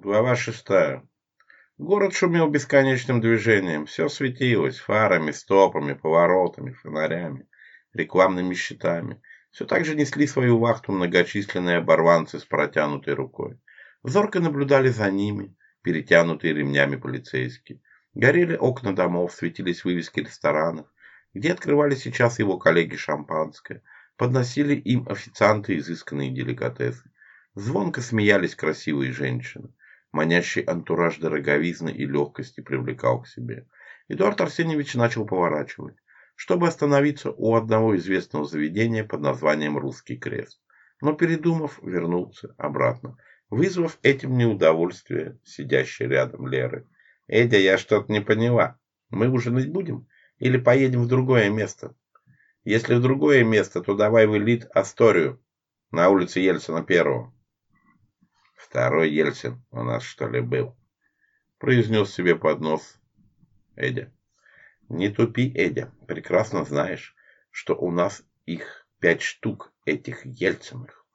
Глава шестая. Город шумел бесконечным движением. Все светилось фарами, стопами, поворотами, фонарями, рекламными щитами. Все так же несли свою вахту многочисленные оборванцы с протянутой рукой. Зорко наблюдали за ними, перетянутые ремнями полицейские. Горели окна домов, светились вывески ресторанов, где открывали сейчас его коллеги шампанское. Подносили им официанты изысканные деликатесы. Звонко смеялись красивые женщины манящий антураж дороговизны и легкости привлекал к себе. Эдуард Арсеньевич начал поворачивать, чтобы остановиться у одного известного заведения под названием «Русский крест». Но, передумав, вернулся обратно, вызвав этим неудовольствие сидящей рядом Леры. «Эдя, я что-то не поняла. Мы ужинать будем? Или поедем в другое место?» «Если в другое место, то давай в элит Асторию на улице Ельцина первого». Второй Ельцин у нас, что ли, был? Произнес себе под нос Эдя. Не тупи, Эдя, прекрасно знаешь, что у нас их пять штук, этих Ельциных.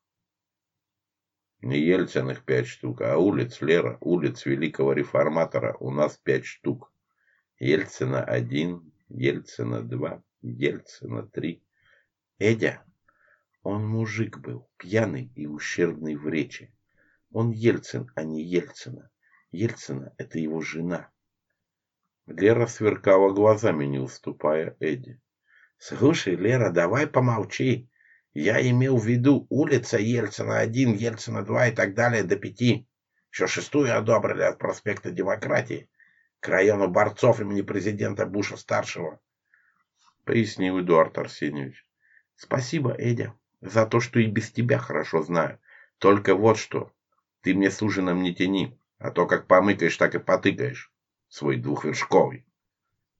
Не Ельциных пять штук, а улиц, Лера, улиц великого реформатора у нас пять штук. Ельцина один, Ельцина два, Ельцина три. Эдя, он мужик был, пьяный и ущербный в речи. Он Ельцин, а не Ельцина. Ельцина – это его жена. Лера сверкала глазами, не уступая Эдди. «Слушай, Лера, давай помолчи. Я имел в виду улица Ельцина-1, Ельцина-2 и так далее до пяти. Еще шестую одобрили от проспекта Демократии к району борцов имени президента Буша-старшего», — пояснил Эдуард Арсеньевич. «Спасибо, Эдя, за то, что и без тебя хорошо знаю. Только вот что, ты мне с ужином не тяни, а то как помыкаешь, так и потыкаешь. Свой двухвершковый.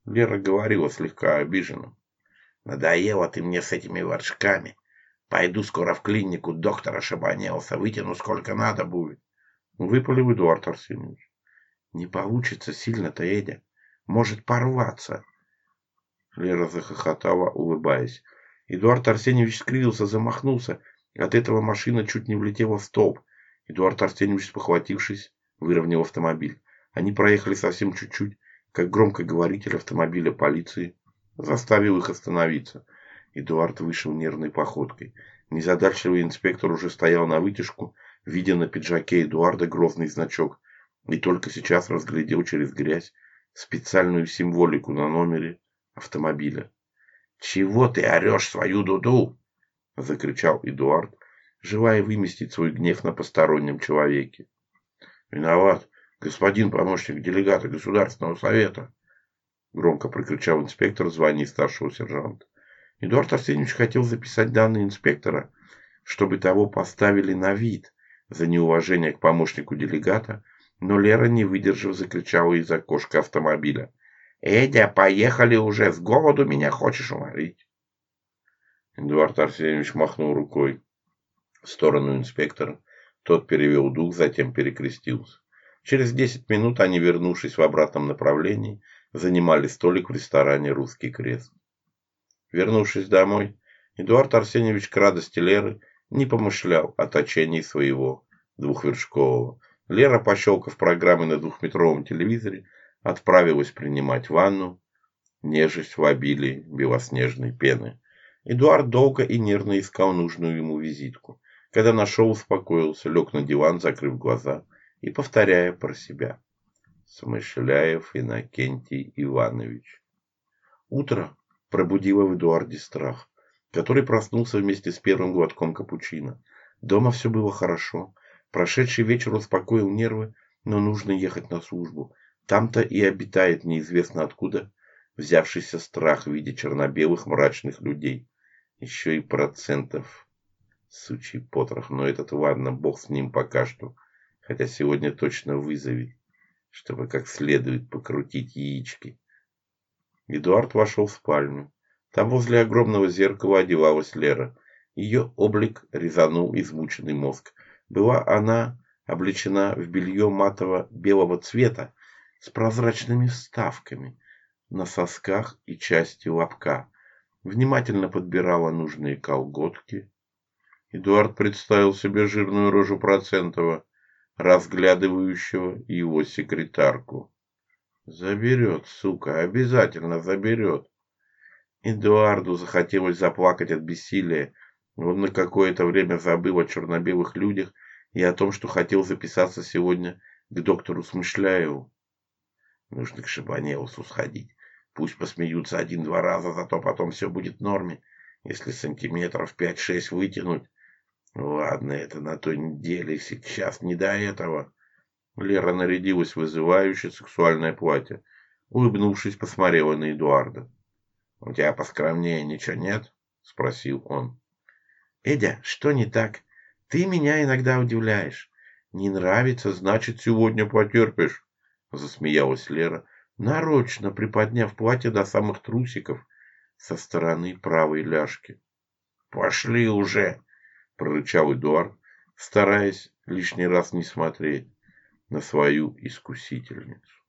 Лера говорила слегка обиженно. Надоело ты мне с этими воршками. Пойду скоро в клинику доктора шабанелся, вытяну сколько надо будет. Выпалил Эдуард Арсеньевич. Не получится сильно-то, Эдя. Может порваться. Лера захохотала, улыбаясь. Эдуард Арсеньевич скрылся, замахнулся. От этого машина чуть не влетела в столб. Эдуард Артемьевич, похватившись, выровнял автомобиль. Они проехали совсем чуть-чуть, как громкоговоритель автомобиля полиции заставил их остановиться. Эдуард вышел нервной походкой. Незадачливый инспектор уже стоял на вытяжку, видя на пиджаке Эдуарда грозный значок, и только сейчас разглядел через грязь специальную символику на номере автомобиля. «Чего ты орешь свою дуду?» – закричал Эдуард, желая выместить свой гнев на постороннем человеке. «Виноват, господин помощник делегата Государственного совета!» Громко прокричал инспектор в старшего сержанта. Эдуард Арсеньевич хотел записать данные инспектора, чтобы того поставили на вид за неуважение к помощнику делегата, но Лера, не выдержав, закричала из окошка автомобиля. «Эдя, поехали уже, с голоду меня хочешь уморить!» Эдуард Арсеньевич махнул рукой в сторону инспектора. Тот перевел дух, затем перекрестился. Через 10 минут они, вернувшись в обратном направлении, занимали столик в ресторане «Русский крест». Вернувшись домой, Эдуард Арсеньевич к радости Леры не помышлял о точении своего двухвершкового. Лера, пощелкав программы на двухметровом телевизоре, отправилась принимать ванну, нежесть в обилии белоснежной пены. Эдуард долго и нервно искал нужную ему визитку. Когда нашел, успокоился, лег на диван, закрыв глаза и повторяя про себя. Смышляев Иннокентий Иванович. Утро пробудило в Эдуарде страх, который проснулся вместе с первым глотком капучино. Дома все было хорошо. Прошедший вечер успокоил нервы, но нужно ехать на службу. Там-то и обитает неизвестно откуда взявшийся страх в виде черно-белых мрачных людей. Еще и процентов сучий потрох, но этот ладно, бог с ним пока что. Хотя сегодня точно вызовет, чтобы как следует покрутить яички. Эдуард вошел в спальню. Там возле огромного зеркала одевалась Лера. Ее облик резанул измученный мозг. Была она облечена в белье матово-белого цвета с прозрачными вставками на сосках и части лобка. Внимательно подбирала нужные колготки, Эдуард представил себе жирную рожу Процентова, разглядывающего его секретарку. «Заберет, сука, обязательно заберет!» Эдуарду захотелось заплакать от бессилия. Он на какое-то время забыл о черно-белых людях и о том, что хотел записаться сегодня к доктору Смышляеву. Нужно к Шабанеусу сходить. Пусть посмеются один-два раза, зато потом все будет в норме. Если сантиметров пять-шесть вытянуть, ну, ладно, это на той неделе, сейчас не до этого. Лера нарядилась в вызывающее сексуальное платье. Улыбнувшись, посмотрела на Эдуарда. «У тебя поскромнее ничего нет?» — спросил он. «Эдя, что не так? Ты меня иногда удивляешь. Не нравится, значит, сегодня потерпишь», — засмеялась Лера, нарочно приподняв платье до самых трусиков со стороны правой ляжки. «Пошли уже!» — прорычал Эдуард, стараясь лишний раз не смотреть на свою искусительницу.